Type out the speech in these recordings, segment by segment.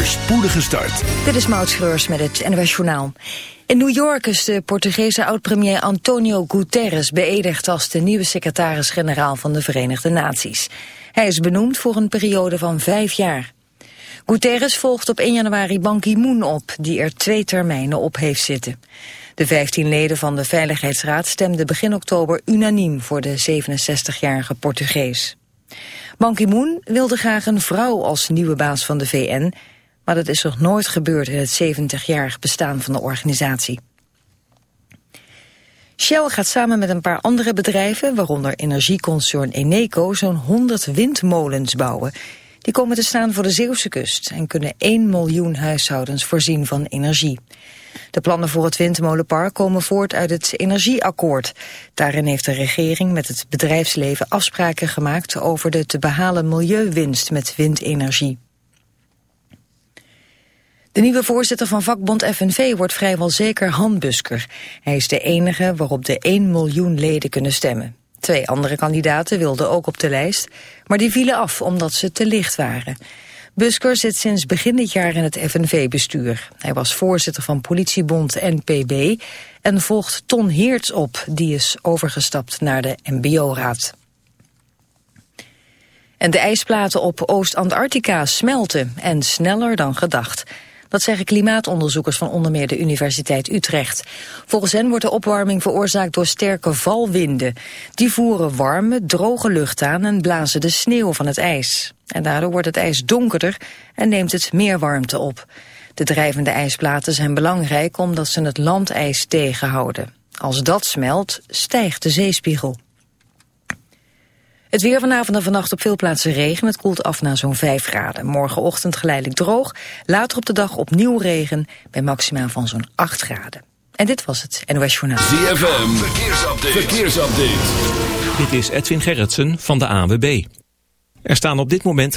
spoedige start. Dit is Maud Schreurs met het NWS Journaal. In New York is de Portugese oud-premier Antonio Guterres beëdigd als de nieuwe secretaris-generaal van de Verenigde Naties. Hij is benoemd voor een periode van vijf jaar. Guterres volgt op 1 januari Ban Ki-moon op, die er twee termijnen op heeft zitten. De 15 leden van de Veiligheidsraad stemden begin oktober unaniem voor de 67-jarige Portugees. Ban Ki-moon wilde graag een vrouw als nieuwe baas van de VN, maar dat is nog nooit gebeurd in het 70-jarig bestaan van de organisatie. Shell gaat samen met een paar andere bedrijven, waaronder energieconcern Eneco, zo'n 100 windmolens bouwen. Die komen te staan voor de Zeeuwse kust en kunnen 1 miljoen huishoudens voorzien van energie. De plannen voor het windmolenpark komen voort uit het energieakkoord. Daarin heeft de regering met het bedrijfsleven afspraken gemaakt over de te behalen milieuwinst met windenergie. De nieuwe voorzitter van vakbond FNV wordt vrijwel zeker Han Busker. Hij is de enige waarop de 1 miljoen leden kunnen stemmen. Twee andere kandidaten wilden ook op de lijst, maar die vielen af omdat ze te licht waren. Busker zit sinds begin dit jaar in het FNV-bestuur. Hij was voorzitter van politiebond NPB en volgt Ton Heerts op, die is overgestapt naar de MBO-raad. En de ijsplaten op Oost-Antarctica smelten en sneller dan gedacht. Dat zeggen klimaatonderzoekers van onder meer de Universiteit Utrecht. Volgens hen wordt de opwarming veroorzaakt door sterke valwinden. Die voeren warme, droge lucht aan en blazen de sneeuw van het ijs. En daardoor wordt het ijs donkerder en neemt het meer warmte op. De drijvende ijsplaten zijn belangrijk omdat ze het landijs tegenhouden. Als dat smelt, stijgt de zeespiegel. Het weer vanavond en vannacht op veel plaatsen regen. Het koelt af naar zo'n 5 graden. Morgenochtend geleidelijk droog. Later op de dag opnieuw regen bij maximaal van zo'n 8 graden. En dit was het NOS Journaal. ZFM, verkeersupdate. verkeersupdate. Dit is Edwin Gerritsen van de ANWB. Er staan op dit moment...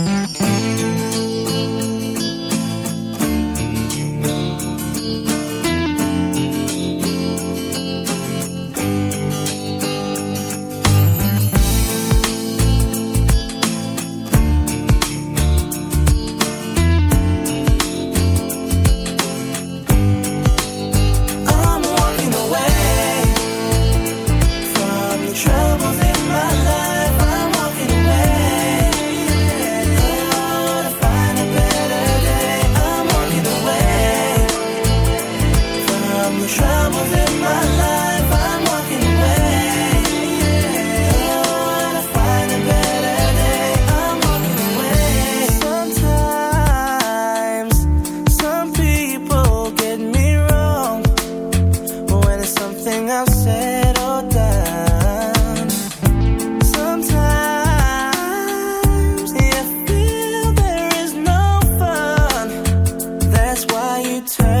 why you turn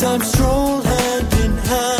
Time stroll hand in hand.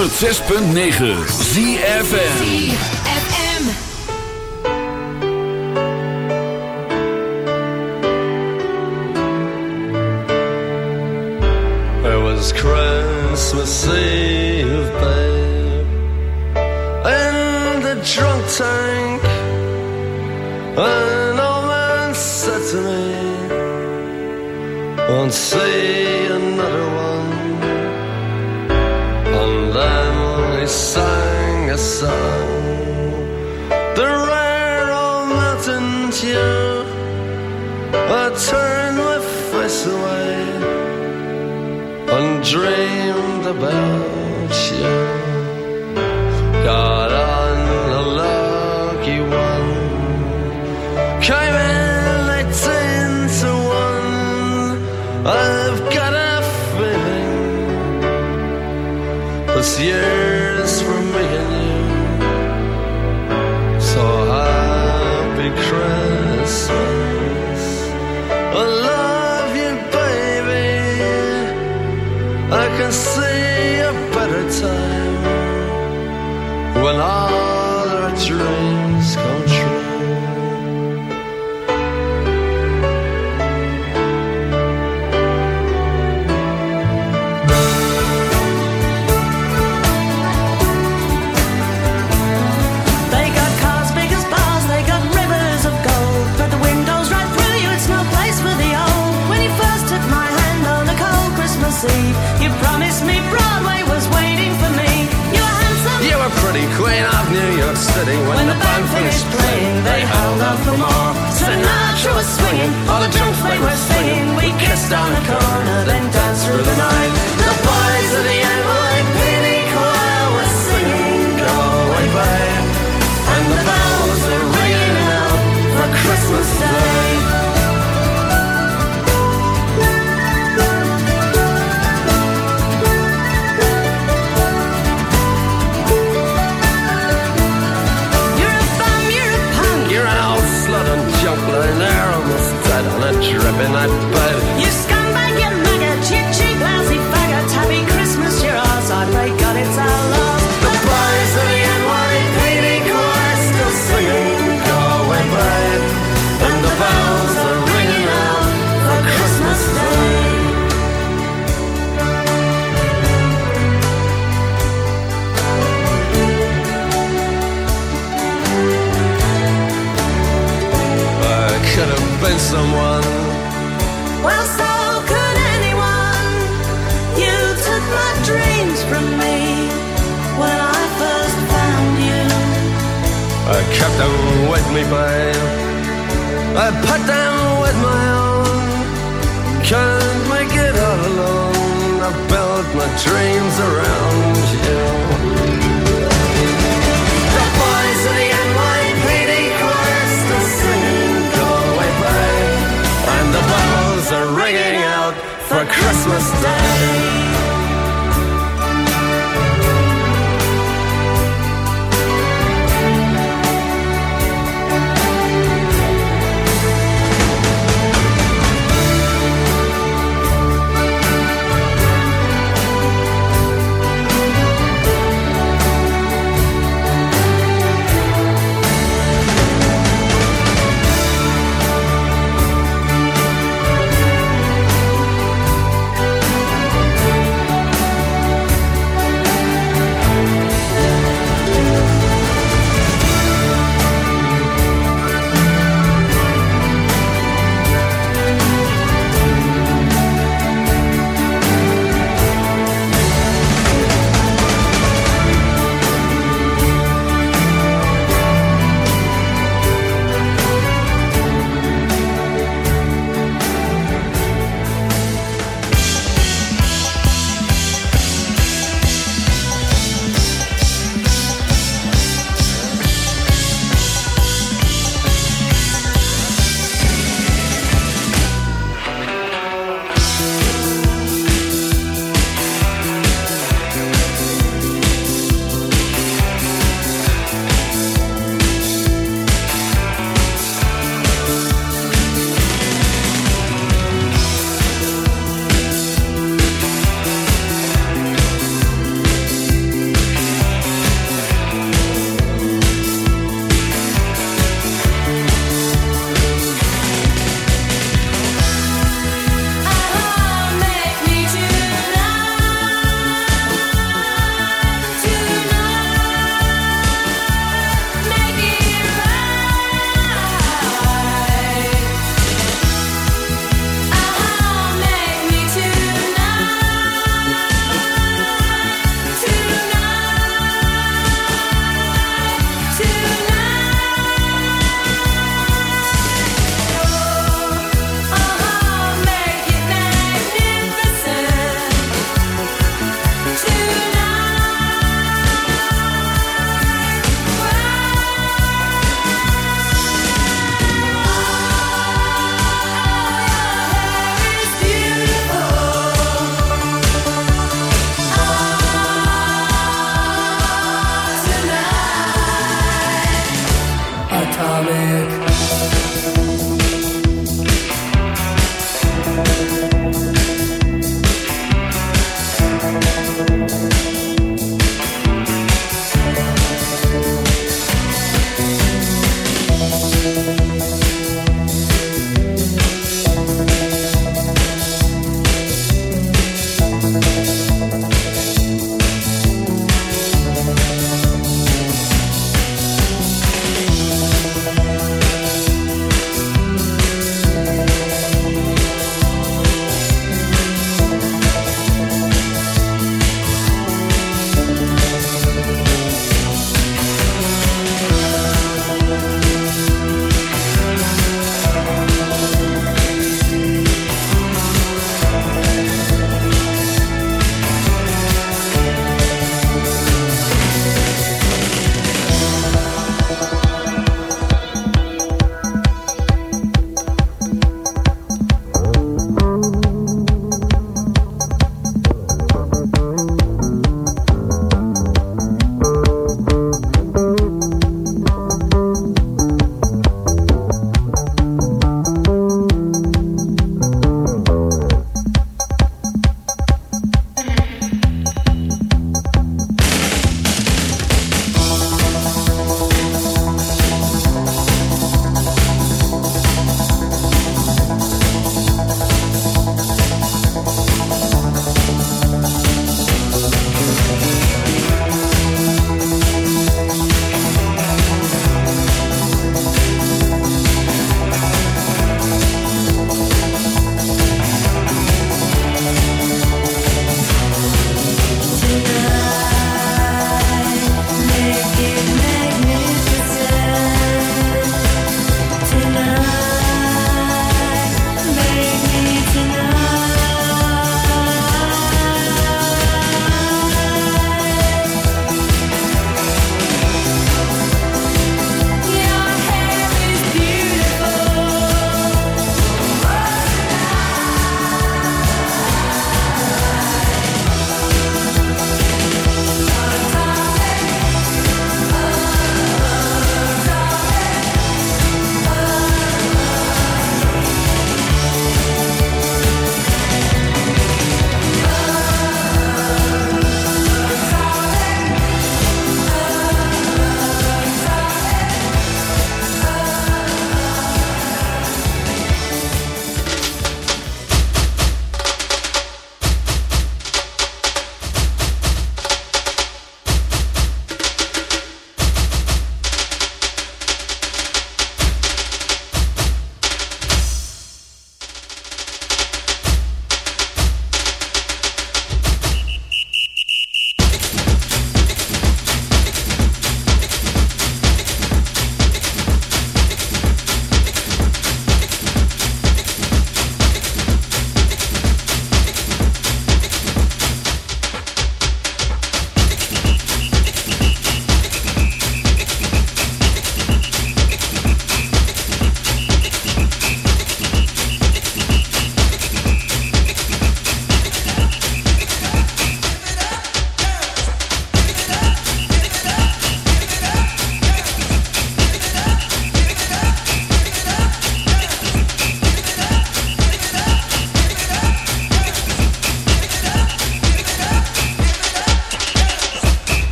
106.9 ZFM was Christmas Eve, babe In the drunk tank. An old man said to me Won't see about you. Got on the lucky one. Came in to 1. I've got a feeling this year. Love for more. Sinatra was swinging, all the drums they were singing. We kissed on the corner, then me, babe. I put them with my own. Can't make it all alone. I built my dreams around you. The boys of the NYPD choir still singing, "Go away, babe," and the bells are ringing out for Christmas Day.